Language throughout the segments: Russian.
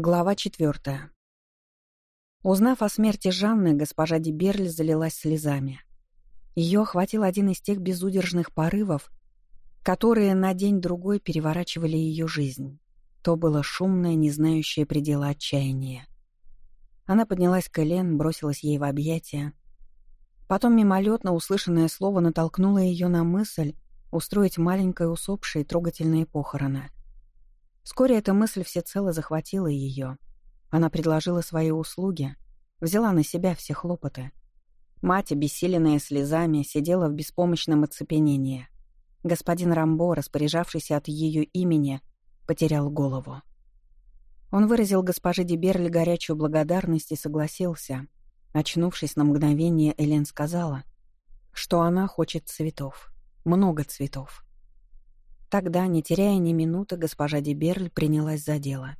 Глава четвертая. Узнав о смерти Жанны, госпожа Деберль залилась слезами. Ее охватил один из тех безудержных порывов, которые на день-другой переворачивали ее жизнь. То было шумное, не знающее предела отчаяние. Она поднялась к Элен, бросилась ей в объятия. Потом мимолетно услышанное слово натолкнуло ее на мысль устроить маленькой усопшей трогательные похороны — Вскоре эта мысль всецело захватила ее. Она предложила свои услуги, взяла на себя все хлопоты. Мать, обессиленная слезами, сидела в беспомощном оцепенении. Господин Рамбо, распоряжавшийся от ее имени, потерял голову. Он выразил госпоже Деберль горячую благодарность и согласился. Очнувшись на мгновение, Элен сказала, что она хочет цветов. Много цветов. Тогда, не теряя ни минуты, госпожа Деберль принялась за дело.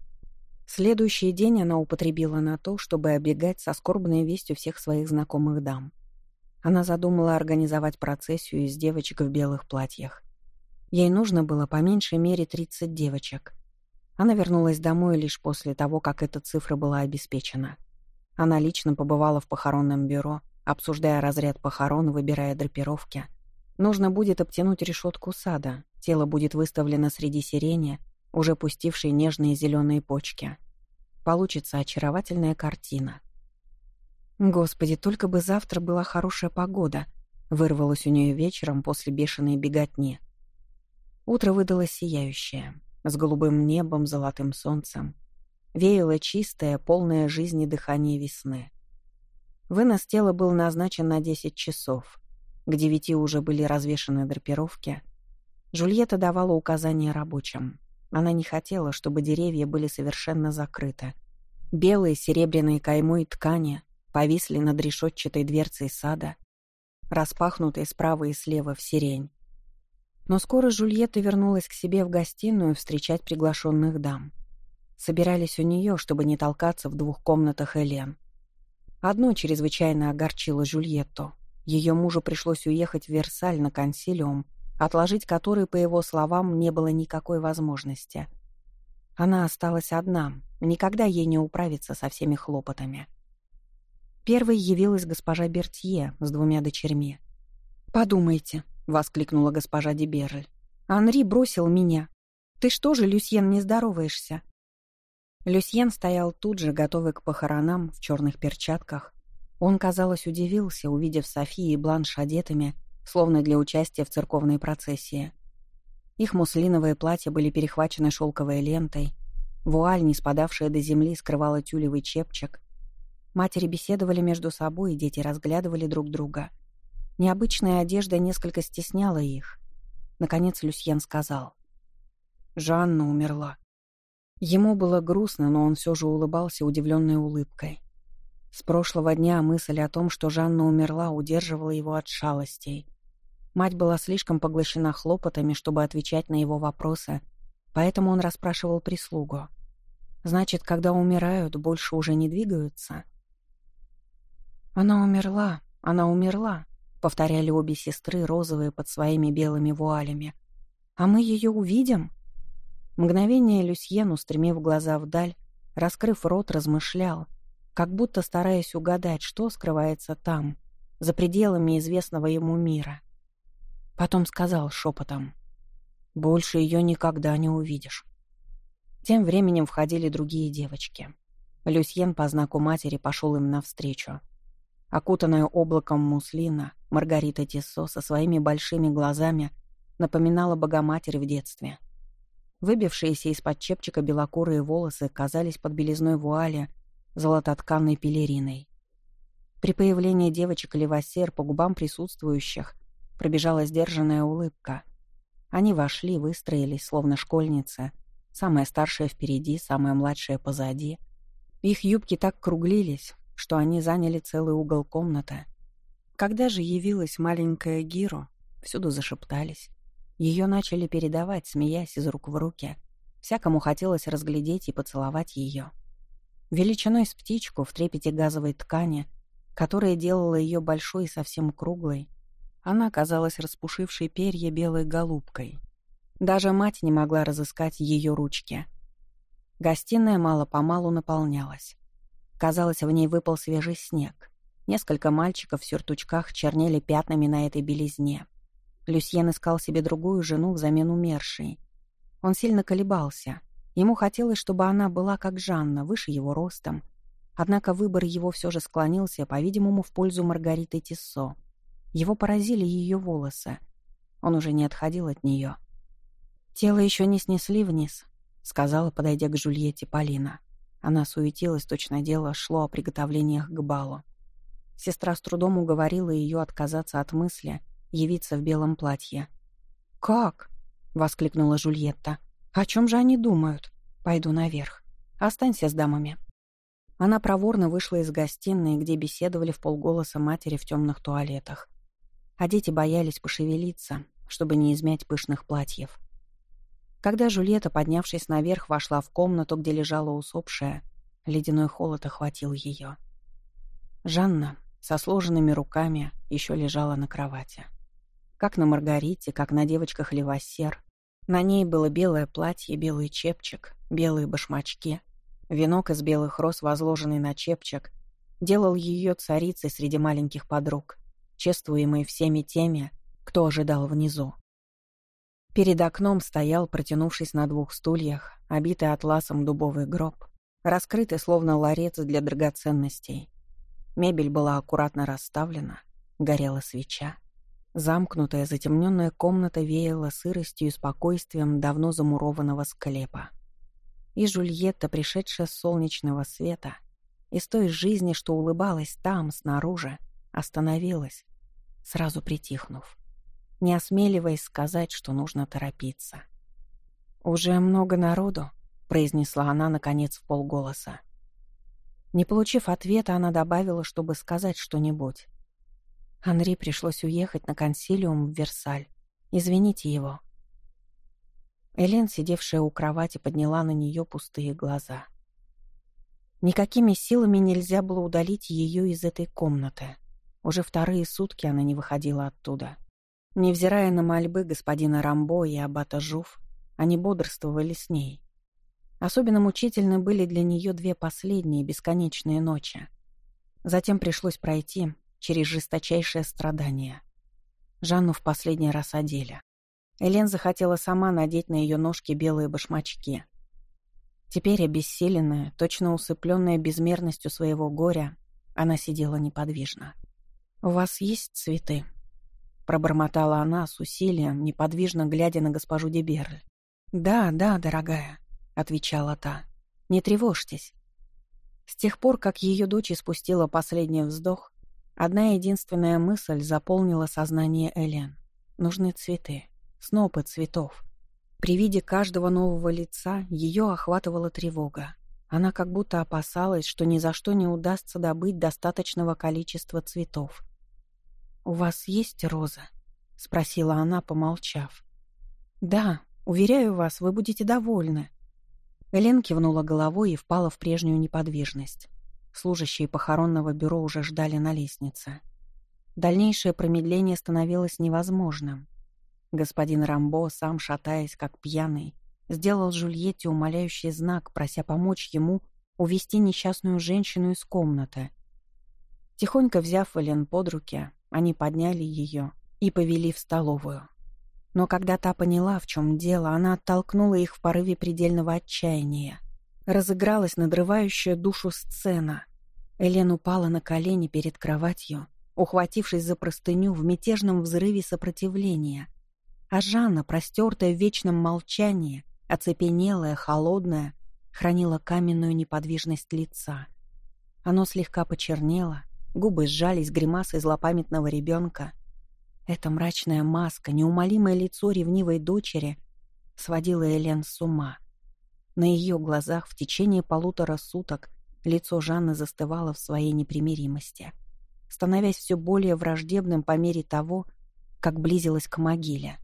Следующий день она употребила на то, чтобы обегать со скорбной вестью всех своих знакомых дам. Она задумала организовать процессию из девочек в белых платьях. Ей нужно было по меньшей мере 30 девочек. Она вернулась домой лишь после того, как эта цифра была обеспечена. Она лично побывала в похоронном бюро, обсуждая разряд похорон, выбирая драпировки. Нужно будет обтянуть решетку сада, Тело будет выставлено среди сирени, уже пустившей нежные зеленые почки. Получится очаровательная картина. Господи, только бы завтра была хорошая погода, вырвалось у нее вечером после бешеной беготни. Утро выдалось сияющее, с голубым небом, золотым солнцем. Веяло чистое, полное жизни дыхание весны. Вынос тела был назначен на 10 часов. К девяти уже были развешаны драпировки — Жульетта давала указания рабочим. Она не хотела, чтобы деревья были совершенно закрыты. Белые серебряные каймой ткани повисли над решетчатой дверцей сада, распахнутой справа и слева в сирень. Но скоро Жульетта вернулась к себе в гостиную встречать приглашенных дам. Собирались у нее, чтобы не толкаться в двух комнатах Элен. Одно чрезвычайно огорчило Жульетту. Ее мужу пришлось уехать в Версаль на консилиум отложить который, по его словам, не было никакой возможности. Она осталась одна, никогда ей не управиться со всеми хлопотами. Первой явилась госпожа Бертье с двумя дочерьми. «Подумайте», — воскликнула госпожа Деберль. «Анри бросил меня. Ты что же, Люсьен, не здороваешься?» Люсьен стоял тут же, готовый к похоронам, в черных перчатках. Он, казалось, удивился, увидев Софи и Бланш одетыми, словно для участия в церковной процессии. Их муслиновые платья были перехвачены шелковой лентой, вуаль, не спадавшая до земли, скрывала тюлевый чепчик. Матери беседовали между собой, и дети разглядывали друг друга. Необычная одежда несколько стесняла их. Наконец Люсьен сказал. «Жанна умерла». Ему было грустно, но он все же улыбался удивленной улыбкой. С прошлого дня мысль о том, что Жанна умерла, удерживала его от шалостей. Мать была слишком поглощена хлопотами, чтобы отвечать на его вопросы, поэтому он расспрашивал прислугу. «Значит, когда умирают, больше уже не двигаются?» «Она умерла, она умерла», — повторяли обе сестры, розовые под своими белыми вуалями. «А мы ее увидим?» Мгновение Люсьен, устремив глаза вдаль, раскрыв рот, размышлял, как будто стараясь угадать, что скрывается там, за пределами известного ему мира. Потом сказал шепотом. «Больше ее никогда не увидишь». Тем временем входили другие девочки. Люсьен по знаку матери пошел им навстречу. Окутанная облаком муслина, Маргарита Тиссо со своими большими глазами напоминала Богоматерь в детстве. Выбившиеся из-под чепчика белокурые волосы казались под белизной вуали золототканной пелериной. При появлении девочек Левасер по губам присутствующих Пробежала сдержанная улыбка. Они вошли, выстроились, словно школьницы. Самая старшая впереди, самая младшая позади. Их юбки так круглились, что они заняли целый угол комнаты. Когда же явилась маленькая Гиро, всюду зашептались. Ее начали передавать, смеясь из рук в руки. Всякому хотелось разглядеть и поцеловать ее. Величиной с птичку в трепете газовой ткани, которая делала ее большой и совсем круглой, она казалась распушившей перья белой голубкой. Даже мать не могла разыскать ее ручки. Гостиная мало-помалу наполнялась. Казалось, в ней выпал свежий снег. Несколько мальчиков в сюртучках чернели пятнами на этой белизне. Люсьен искал себе другую жену взамен умершей. Он сильно колебался. Ему хотелось, чтобы она была как Жанна, выше его ростом. Однако выбор его все же склонился, по-видимому, в пользу Маргариты Тиссо. Его поразили ее волосы. Он уже не отходил от нее. «Тело еще не снесли вниз», — сказала, подойдя к Жульетте Полина. Она суетилась, точно дело шло о приготовлениях к балу. Сестра с трудом уговорила ее отказаться от мысли явиться в белом платье. «Как?» — воскликнула Жульетта. «О чем же они думают? Пойду наверх. Останься с дамами». Она проворно вышла из гостиной, где беседовали в полголоса матери в темных туалетах. А дети боялись пошевелиться, чтобы не измять пышных платьев. Когда Жульетта, поднявшись наверх, вошла в комнату, где лежала усопшая, ледяной холод охватил ее. Жанна со сложенными руками еще лежала на кровати. Как на Маргарите, как на девочках Левассер. На ней было белое платье, белый чепчик, белые башмачки. Венок из белых роз, возложенный на чепчик, делал ее царицей среди маленьких подруг, чествуемой всеми теми, кто ожидал внизу. Перед окном стоял, протянувшись на двух стульях, обитый атласом дубовый гроб, раскрытый словно ларец для драгоценностей. Мебель была аккуратно расставлена, горела свеча. Замкнутая, затемненная комната веяла сыростью и спокойствием давно замурованного склепа. И Жульетта, пришедшая с солнечного света, из той жизни, что улыбалась там, снаружи, остановилась, сразу притихнув не осмеливаясь сказать, что нужно торопиться. «Уже много народу», — произнесла она, наконец, в полголоса. Не получив ответа, она добавила, чтобы сказать что-нибудь. Анри пришлось уехать на консилиум в Версаль. Извините его. Элен, сидевшая у кровати, подняла на нее пустые глаза. Никакими силами нельзя было удалить ее из этой комнаты. Уже вторые сутки она не выходила оттуда. Невзирая на мольбы господина Рамбо и аббата Жуф, они бодрствовали с ней. Особенно мучительны были для нее две последние бесконечные ночи. Затем пришлось пройти через жесточайшее страдание. Жанну в последний раз одели. Элен захотела сама надеть на ее ножки белые башмачки. Теперь, обессиленная, точно усыпленная безмерностью своего горя, она сидела неподвижно. «У вас есть цветы?» Пробормотала она с усилием, неподвижно глядя на госпожу Деберль. «Да, да, дорогая», — отвечала та. «Не тревожьтесь». С тех пор, как ее дочь испустила последний вздох, одна единственная мысль заполнила сознание Элен. Нужны цветы, снопы цветов. При виде каждого нового лица ее охватывала тревога. Она как будто опасалась, что ни за что не удастся добыть достаточного количества цветов. «У вас есть роза?» — спросила она, помолчав. «Да, уверяю вас, вы будете довольны». Элен кивнула головой и впала в прежнюю неподвижность. Служащие похоронного бюро уже ждали на лестнице. Дальнейшее промедление становилось невозможным. Господин Рамбо, сам шатаясь, как пьяный, сделал Жульетте умоляющий знак, прося помочь ему увести несчастную женщину из комнаты. Тихонько взяв Элен под руки, они подняли ее и повели в столовую. Но когда та поняла, в чем дело, она оттолкнула их в порыве предельного отчаяния. Разыгралась надрывающая душу сцена. Элен упала на колени перед кроватью, ухватившись за простыню в мятежном взрыве сопротивления. А Жанна, простертая в вечном молчании, оцепенелая, холодная, хранила каменную неподвижность лица. Оно слегка почернело, Губы сжались гримасой злопамятного ребенка. Эта мрачная маска, неумолимое лицо ревнивой дочери сводила Элен с ума. На ее глазах в течение полутора суток лицо Жанны застывало в своей непримиримости, становясь все более враждебным по мере того, как близилась к могиле.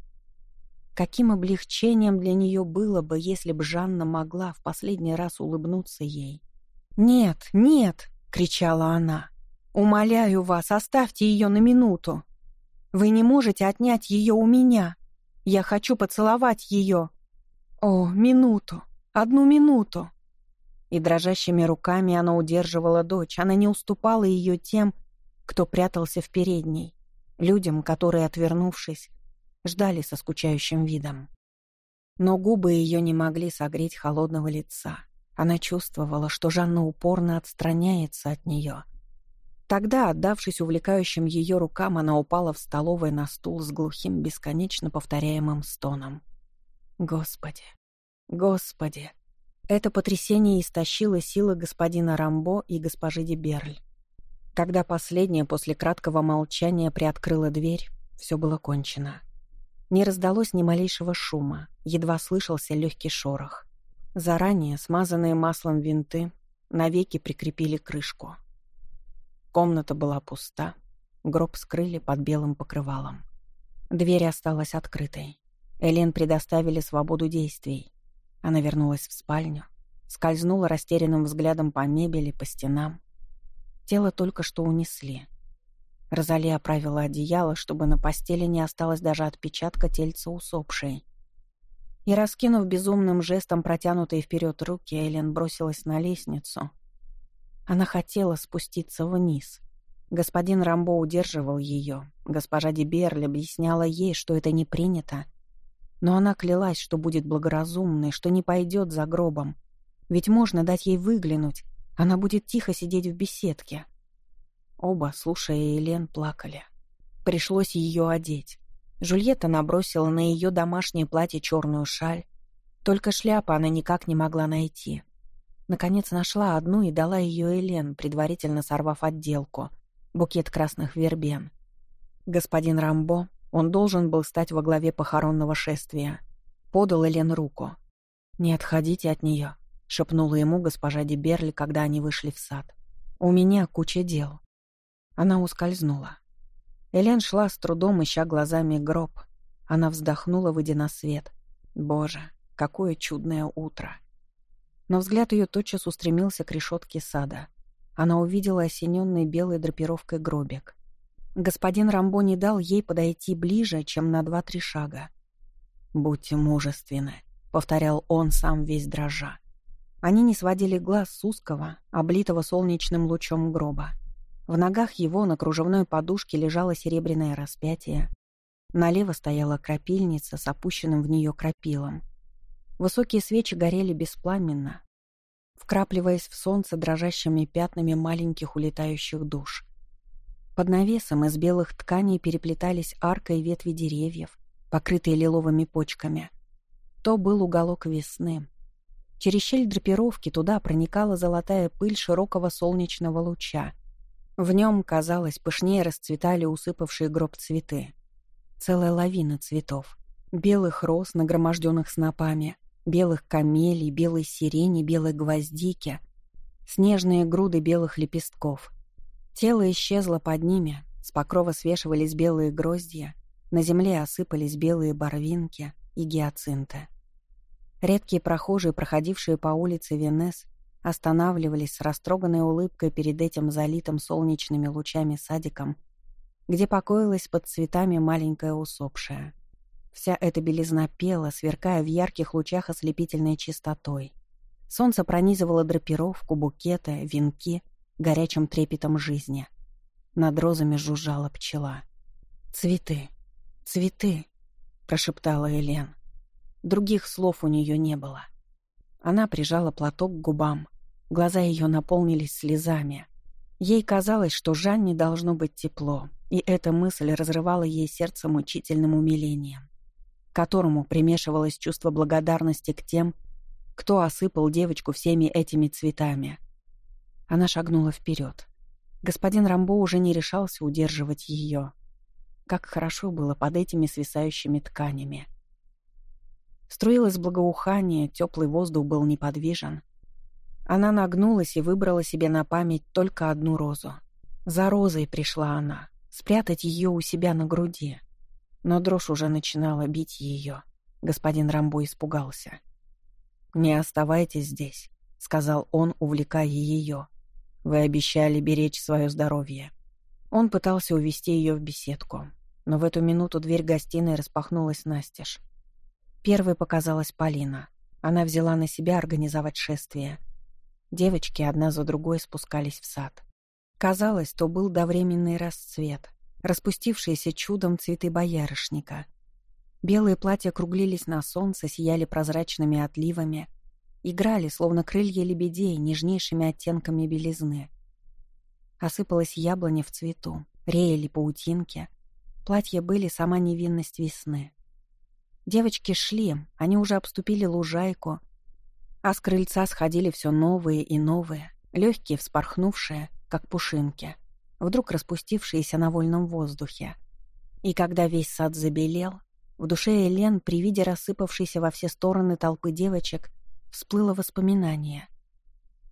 Каким облегчением для нее было бы, если бы Жанна могла в последний раз улыбнуться ей. «Нет, нет!» — кричала она. Умоляю вас, оставьте ее на минуту. Вы не можете отнять ее у меня. Я хочу поцеловать ее. О, минуту, одну минуту. И дрожащими руками она удерживала дочь. Она не уступала ее тем, кто прятался в передней, людям, которые, отвернувшись, ждали со скучающим видом. Но губы ее не могли согреть холодного лица. Она чувствовала, что Жанна упорно отстраняется от нее. Тогда, отдавшись увлекающим ее рукам, она упала в столовой на стул с глухим, бесконечно повторяемым стоном. «Господи! Господи!» Это потрясение истощило силы господина Рамбо и госпожи Деберль. Когда последняя после краткого молчания приоткрыла дверь, все было кончено. Не раздалось ни малейшего шума, едва слышался легкий шорох. Заранее смазанные маслом винты навеки прикрепили крышку. Комната была пуста, гроб скрыли под белым покрывалом. Дверь осталась открытой. Элен предоставили свободу действий. Она вернулась в спальню, скользнула растерянным взглядом по мебели, по стенам. Тело только что унесли. Розали оправила одеяло, чтобы на постели не осталось даже отпечатка тельца усопшей. И, раскинув безумным жестом протянутые вперед руки, Элен бросилась на лестницу. Она хотела спуститься вниз. Господин Рамбо удерживал ее. Госпожа Деберль объясняла ей, что это не принято. Но она клялась, что будет благоразумной, что не пойдет за гробом. Ведь можно дать ей выглянуть. Она будет тихо сидеть в беседке. Оба, слушая Елен, плакали. Пришлось ее одеть. Жульетта набросила на ее домашнее платье черную шаль. Только шляпа она никак не могла найти. Наконец нашла одну и дала ее Элен, предварительно сорвав отделку. Букет красных вербен. Господин Рамбо, он должен был стать во главе похоронного шествия. Подал Элен руку. «Не отходите от нее», — шепнула ему госпожа Деберли, когда они вышли в сад. «У меня куча дел». Она ускользнула. Элен шла с трудом, ища глазами гроб. Она вздохнула, выйдя на свет. Боже, какое чудное утро! Но взгляд ее тотчас устремился к решетке сада. Она увидела осененный белой драпировкой гробик. Господин Рамбо не дал ей подойти ближе, чем на два-три шага. «Будьте мужественны», — повторял он сам весь дрожа. Они не сводили глаз с узкого, облитого солнечным лучом гроба. В ногах его на кружевной подушке лежало серебряное распятие. Налево стояла крапильница с опущенным в нее крапилом. Высокие свечи горели беспламенно, вкрапливаясь в солнце дрожащими пятнами маленьких улетающих душ. Под навесом из белых тканей переплетались арка и ветви деревьев, покрытые лиловыми почками. То был уголок весны. Через щель драпировки туда проникала золотая пыль широкого солнечного луча — в нем, казалось, пышнее расцветали усыпавшие гроб цветы. Целая лавина цветов. Белых роз, нагроможденных снопами, белых камелий, белой сирени, белой гвоздики, снежные груды белых лепестков. Тело исчезло под ними, с покрова свешивались белые гроздья, на земле осыпались белые барвинки и гиацинты. Редкие прохожие, проходившие по улице Венес, останавливались с растроганной улыбкой перед этим залитым солнечными лучами садиком, где покоилась под цветами маленькая усопшая. Вся эта белизна пела, сверкая в ярких лучах ослепительной чистотой. Солнце пронизывало драпировку, букеты, венки горячим трепетом жизни. Над розами жужжала пчела. «Цветы, цветы», — прошептала Элен. Других слов у нее не было. Она прижала платок к губам, Глаза ее наполнились слезами. Ей казалось, что Жанне должно быть тепло, и эта мысль разрывала ей сердце мучительным умилением, к которому примешивалось чувство благодарности к тем, кто осыпал девочку всеми этими цветами. Она шагнула вперед. Господин Рамбо уже не решался удерживать ее. Как хорошо было под этими свисающими тканями. Струилось благоухание, теплый воздух был неподвижен — она нагнулась и выбрала себе на память только одну розу. За розой пришла она, спрятать ее у себя на груди. Но дрожь уже начинала бить ее. Господин Рамбо испугался. «Не оставайтесь здесь», — сказал он, увлекая ее. «Вы обещали беречь свое здоровье». Он пытался увести ее в беседку, но в эту минуту дверь гостиной распахнулась настежь. Первой показалась Полина. Она взяла на себя организовать шествие — Девочки одна за другой спускались в сад. Казалось, то был довременный расцвет, распустившиеся чудом цветы боярышника. Белые платья круглились на солнце, сияли прозрачными отливами, играли, словно крылья лебедей, нежнейшими оттенками белизны. Осыпалась яблоня в цвету, реяли паутинки. Платья были сама невинность весны. Девочки шли, они уже обступили лужайку, а с крыльца сходили все новые и новые, легкие, вспорхнувшие, как пушинки, вдруг распустившиеся на вольном воздухе. И когда весь сад забелел, в душе Элен при виде рассыпавшейся во все стороны толпы девочек всплыло воспоминание.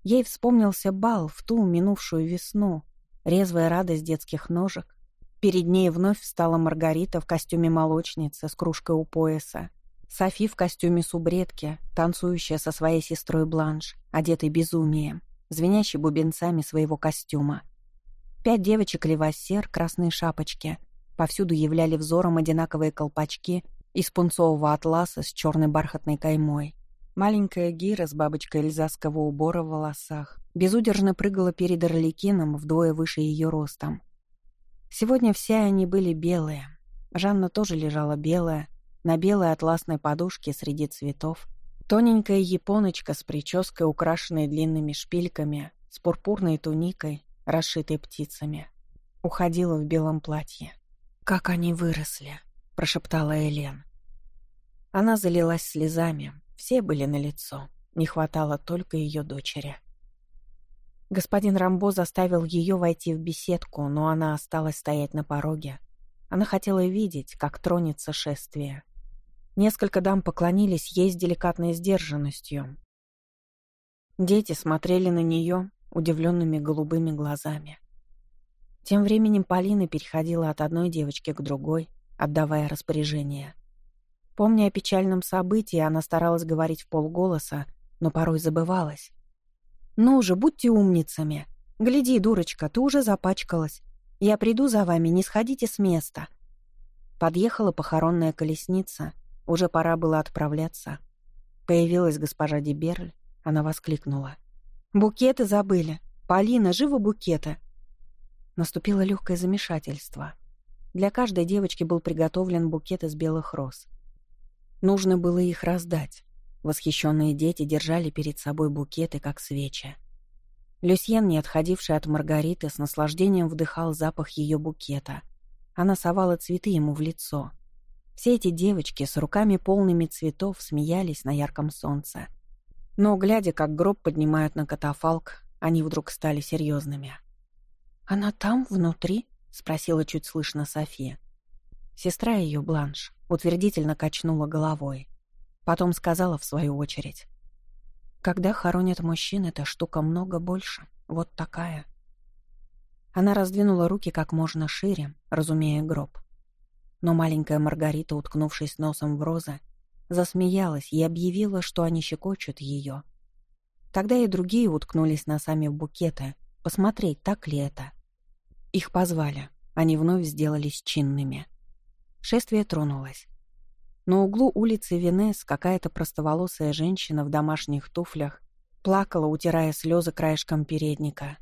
Ей вспомнился бал в ту минувшую весну, резвая радость детских ножек, Перед ней вновь встала Маргарита в костюме молочницы с кружкой у пояса. Софи в костюме субредки, танцующая со своей сестрой Бланш, одетой безумием, звенящей бубенцами своего костюма. Пять девочек левосер, красные шапочки. Повсюду являли взором одинаковые колпачки из пунцового атласа с черной бархатной каймой. Маленькая Гира с бабочкой эльзасского убора в волосах безудержно прыгала перед Орликином вдвое выше ее ростом. Сегодня все они были белые. Жанна тоже лежала белая, на белой атласной подушке среди цветов. Тоненькая японочка с прической, украшенной длинными шпильками, с пурпурной туникой, расшитой птицами. Уходила в белом платье. «Как они выросли!» — прошептала Элен. Она залилась слезами. Все были на лицо. Не хватало только ее дочери. Господин Рамбо заставил ее войти в беседку, но она осталась стоять на пороге. Она хотела видеть, как тронется шествие. Несколько дам поклонились ей с деликатной сдержанностью. Дети смотрели на нее удивленными голубыми глазами. Тем временем Полина переходила от одной девочки к другой, отдавая распоряжение. Помня о печальном событии, она старалась говорить в полголоса, но порой забывалась. «Ну же, будьте умницами. Гляди, дурочка, ты уже запачкалась. Я приду за вами, не сходите с места». Подъехала похоронная колесница. Уже пора было отправляться. Появилась госпожа Деберль. Она воскликнула. «Букеты забыли. Полина, живо букеты!» Наступило легкое замешательство. Для каждой девочки был приготовлен букет из белых роз. Нужно было их раздать. Восхищенные дети держали перед собой букеты, как свечи. Люсьен, не отходивший от Маргариты, с наслаждением вдыхал запах ее букета. Она совала цветы ему в лицо. Все эти девочки с руками полными цветов смеялись на ярком солнце. Но, глядя, как гроб поднимают на катафалк, они вдруг стали серьезными. «Она там, внутри?» — спросила чуть слышно София. Сестра ее, Бланш, утвердительно качнула головой. Потом сказала в свою очередь. Когда хоронят мужчин, эта штука много больше. Вот такая. Она раздвинула руки как можно шире, разумея гроб. Но маленькая Маргарита, уткнувшись носом в розы, засмеялась и объявила, что они щекочут ее. Тогда и другие уткнулись носами в букеты, посмотреть, так ли это. Их позвали, они вновь сделались чинными. Шествие тронулось. На углу улицы Венес какая-то простоволосая женщина в домашних туфлях плакала, утирая слезы краешком передника.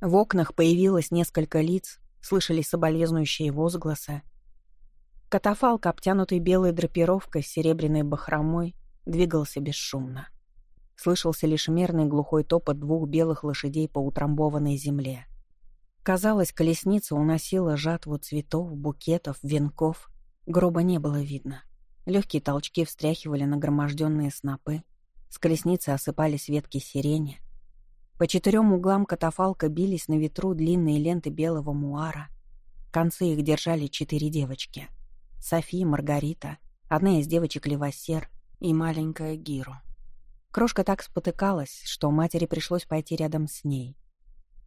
В окнах появилось несколько лиц, слышались соболезнующие возгласы. Катафалк, обтянутый белой драпировкой с серебряной бахромой, двигался бесшумно. Слышался лишь мерный глухой топот двух белых лошадей по утрамбованной земле. Казалось, колесница уносила жатву цветов, букетов, венков. Гроба не было видно. Легкие толчки встряхивали нагроможденные снопы. С колесницы осыпались ветки сирени. По четырем углам катафалка бились на ветру длинные ленты белого муара. Концы их держали четыре девочки. Софи, Маргарита, одна из девочек Левосер и маленькая Гиру. Крошка так спотыкалась, что матери пришлось пойти рядом с ней.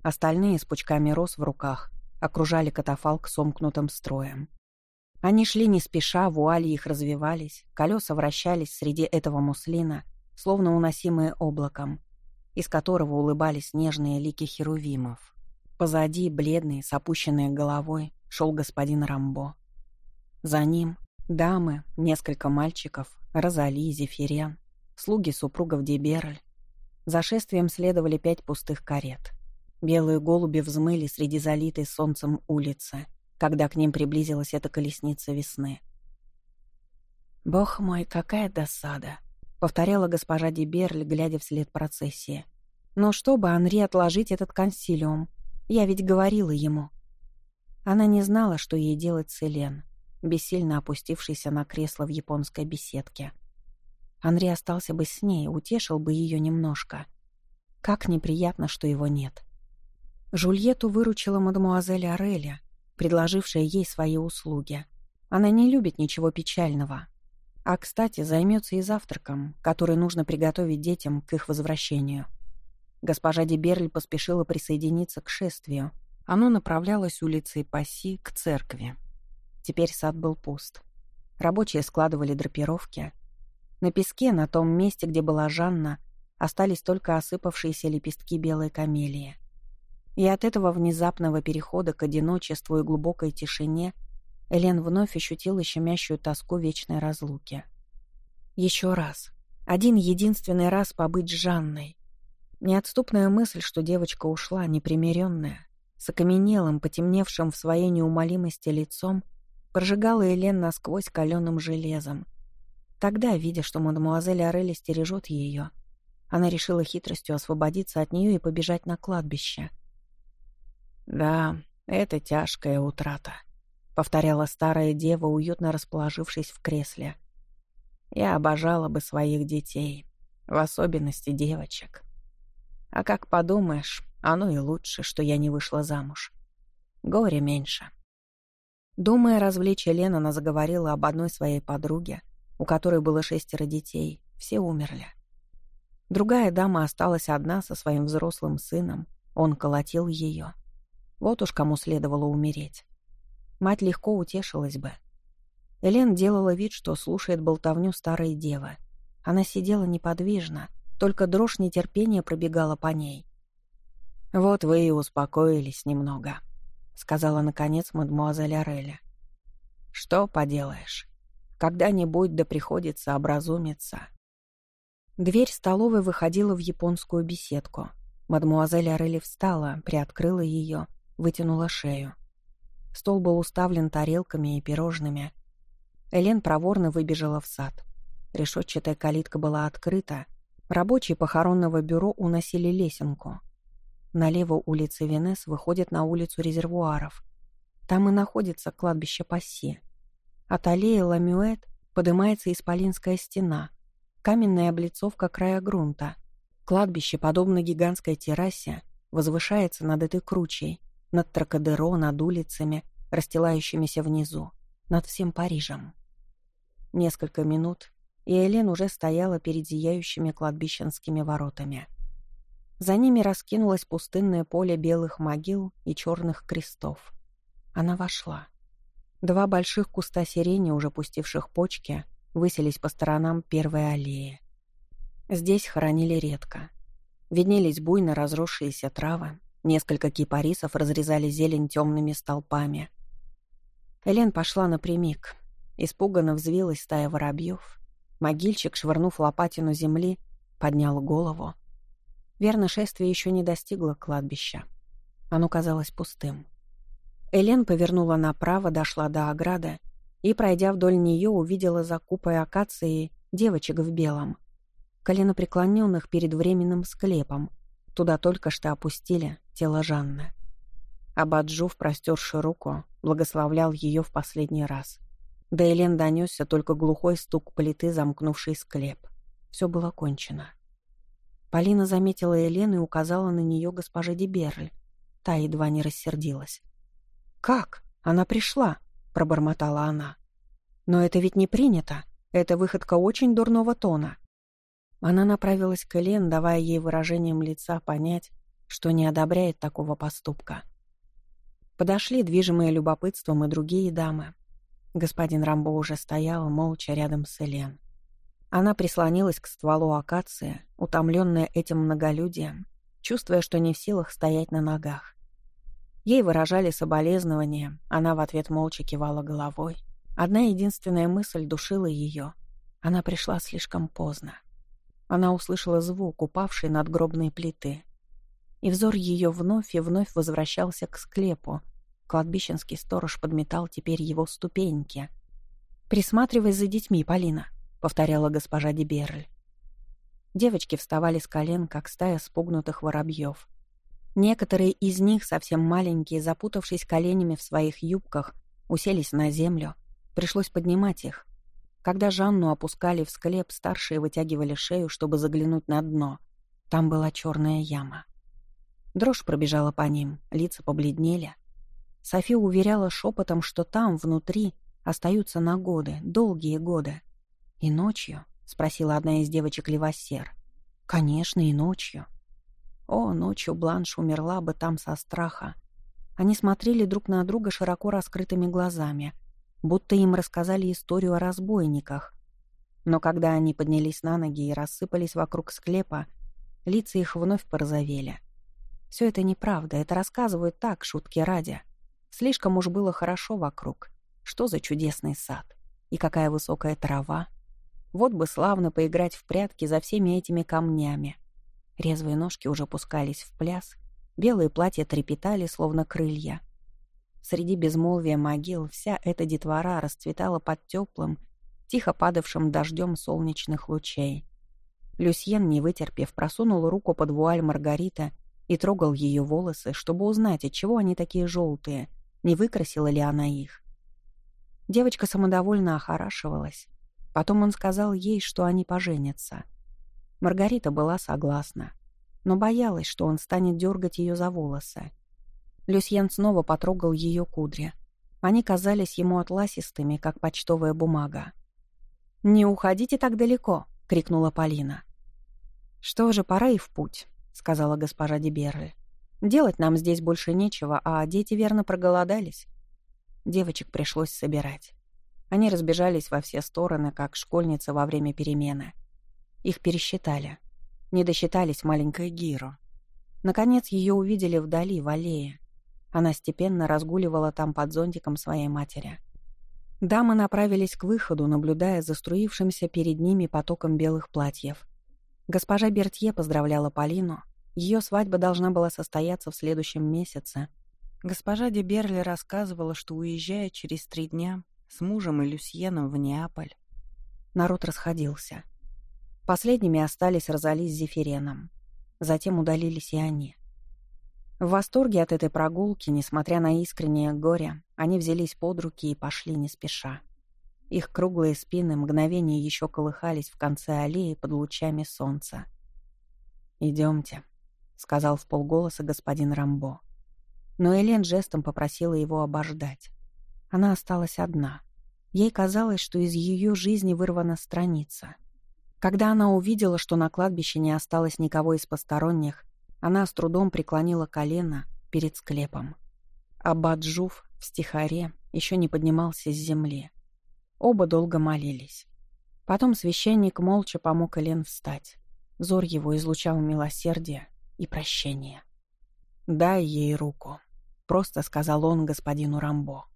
Остальные с пучками роз в руках окружали катафалк сомкнутым строем. Они шли не спеша, вуали их развивались, колеса вращались среди этого муслина, словно уносимые облаком, из которого улыбались нежные лики херувимов. Позади, бледный, с опущенной головой, шел господин Рамбо. За ним дамы, несколько мальчиков, Розали, Зефирен, слуги супругов Деберль. За шествием следовали пять пустых карет. Белые голуби взмыли среди залитой солнцем улицы, когда к ним приблизилась эта колесница весны. «Бог мой, какая досада!» — повторяла госпожа Деберль, глядя вслед процессии. «Но чтобы Анри отложить этот консилиум? Я ведь говорила ему». Она не знала, что ей делать с Элен, бессильно опустившейся на кресло в японской беседке. Анри остался бы с ней, утешил бы ее немножко. Как неприятно, что его нет. Жульетту выручила мадемуазель Ореля, предложившая ей свои услуги. Она не любит ничего печального. А, кстати, займется и завтраком, который нужно приготовить детям к их возвращению. Госпожа Деберль поспешила присоединиться к шествию — оно направлялось улицей Пасси к церкви. Теперь сад был пуст. Рабочие складывали драпировки. На песке, на том месте, где была Жанна, остались только осыпавшиеся лепестки белой камелии. И от этого внезапного перехода к одиночеству и глубокой тишине Элен вновь ощутила щемящую тоску вечной разлуки. Еще раз. Один единственный раз побыть с Жанной. Неотступная мысль, что девочка ушла, непримиренная, с окаменелым, потемневшим в своей неумолимости лицом, прожигала Элен насквозь каленым железом. Тогда, видя, что мадемуазель Орелли стережет ее, она решила хитростью освободиться от нее и побежать на кладбище. «Да, это тяжкая утрата», — повторяла старая дева, уютно расположившись в кресле. «Я обожала бы своих детей, в особенности девочек. А как подумаешь, оно и лучше, что я не вышла замуж. Горе меньше. Думая развлечь Елену, она заговорила об одной своей подруге, у которой было шестеро детей. Все умерли. Другая дама осталась одна со своим взрослым сыном. Он колотил ее. Вот уж кому следовало умереть. Мать легко утешилась бы. Элен делала вид, что слушает болтовню старой девы. Она сидела неподвижно, только дрожь нетерпения пробегала по ней. «Вот вы и успокоились немного», — сказала, наконец, мадемуазель Ореля. «Что поделаешь? Когда-нибудь да приходится образумиться». Дверь столовой выходила в японскую беседку. Мадемуазель Орели встала, приоткрыла ее, вытянула шею. Стол был уставлен тарелками и пирожными. Элен проворно выбежала в сад. Решетчатая калитка была открыта. Рабочие похоронного бюро уносили лесенку. Налево улица Венес выходит на улицу резервуаров. Там и находится кладбище Пасси. От аллеи Ламюэт поднимается Исполинская стена, каменная облицовка края грунта. Кладбище, подобно гигантской террасе, возвышается над этой кручей, над Тракадеро, над улицами, расстилающимися внизу, над всем Парижем. Несколько минут, и Элен уже стояла перед зияющими кладбищенскими воротами. За ними раскинулось пустынное поле белых могил и черных крестов. Она вошла. Два больших куста сирени, уже пустивших почки, выселись по сторонам первой аллеи. Здесь хоронили редко. Виднелись буйно разросшиеся травы, несколько кипарисов разрезали зелень темными столпами. Элен пошла напрямик. Испуганно взвилась стая воробьев. Могильщик, швырнув лопатину земли, поднял голову — Верно, шествие еще не достигло кладбища. Оно казалось пустым. Элен повернула направо, дошла до ограды и, пройдя вдоль нее, увидела за купой акации девочек в белом, коленопреклоненных перед временным склепом. Туда только что опустили тело Жанны. Абаджув, простерши руку, благословлял ее в последний раз. До Элен донесся только глухой стук плиты, замкнувший склеп. Все было кончено. Полина заметила Елену и указала на нее госпоже Деберль. Та едва не рассердилась. «Как? Она пришла!» — пробормотала она. «Но это ведь не принято. Это выходка очень дурного тона». Она направилась к Элен, давая ей выражением лица понять, что не одобряет такого поступка. Подошли, движимые любопытством, и другие дамы. Господин Рамбо уже стоял молча рядом с Элен. Она прислонилась к стволу акации, утомленная этим многолюдием, чувствуя, что не в силах стоять на ногах. Ей выражали соболезнования, она в ответ молча кивала головой. Одна единственная мысль душила ее. Она пришла слишком поздно. Она услышала звук, упавший над гробной плиты. И взор ее вновь и вновь возвращался к склепу. Кладбищенский сторож подметал теперь его ступеньки. «Присматривай за детьми, Полина», — повторяла госпожа Деберль. Девочки вставали с колен, как стая спугнутых воробьев. Некоторые из них, совсем маленькие, запутавшись коленями в своих юбках, уселись на землю. Пришлось поднимать их. Когда Жанну опускали в склеп, старшие вытягивали шею, чтобы заглянуть на дно. Там была черная яма. Дрожь пробежала по ним, лица побледнели. София уверяла шепотом, что там, внутри, остаются на годы, долгие годы. «И ночью?» — спросила одна из девочек Левассер. «Конечно, и ночью». О, ночью Бланш умерла бы там со страха. Они смотрели друг на друга широко раскрытыми глазами — будто им рассказали историю о разбойниках. Но когда они поднялись на ноги и рассыпались вокруг склепа, лица их вновь порозовели. Все это неправда, это рассказывают так, шутки ради. Слишком уж было хорошо вокруг. Что за чудесный сад? И какая высокая трава? Вот бы славно поиграть в прятки за всеми этими камнями. Резвые ножки уже пускались в пляс, белые платья трепетали, словно крылья — Среди безмолвия могил вся эта детвора расцветала под теплым, тихо падавшим дождем солнечных лучей. Люсьен, не вытерпев, просунул руку под вуаль Маргарита и трогал ее волосы, чтобы узнать, отчего они такие желтые, не выкрасила ли она их. Девочка самодовольно охорашивалась. Потом он сказал ей, что они поженятся. Маргарита была согласна, но боялась, что он станет дергать ее за волосы. Люсьен снова потрогал ее кудри. Они казались ему атласистыми, как почтовая бумага. «Не уходите так далеко!» — крикнула Полина. «Что же, пора и в путь», — сказала госпожа Деберль. «Делать нам здесь больше нечего, а дети верно проголодались». Девочек пришлось собирать. Они разбежались во все стороны, как школьницы во время перемены. Их пересчитали. Не досчитались маленькой Гиру. Наконец ее увидели вдали, в аллее. Она степенно разгуливала там под зонтиком своей матери. Дамы направились к выходу, наблюдая за струившимся перед ними потоком белых платьев. Госпожа Бертье поздравляла Полину. Ее свадьба должна была состояться в следующем месяце. Госпожа де Берли рассказывала, что уезжает через три дня с мужем и Люсьеном в Неаполь. Народ расходился. Последними остались Розали с Зефиреном. Затем удалились и они. В восторге от этой прогулки, несмотря на искреннее горе, они взялись под руки и пошли не спеша. Их круглые спины мгновение еще колыхались в конце аллеи под лучами солнца. «Идемте», — сказал в полголоса господин Рамбо. Но Элен жестом попросила его обождать. Она осталась одна. Ей казалось, что из ее жизни вырвана страница. Когда она увидела, что на кладбище не осталось никого из посторонних, она с трудом преклонила колено перед склепом. Абаджуф в стихаре еще не поднимался с земли. Оба долго молились. Потом священник молча помог Элен встать. Взор его излучал милосердие и прощение. «Дай ей руку», — просто сказал он господину Рамбо.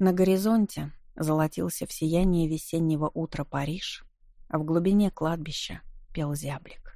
На горизонте золотился в сиянии весеннего утра Париж, а в глубине кладбища пел зяблик.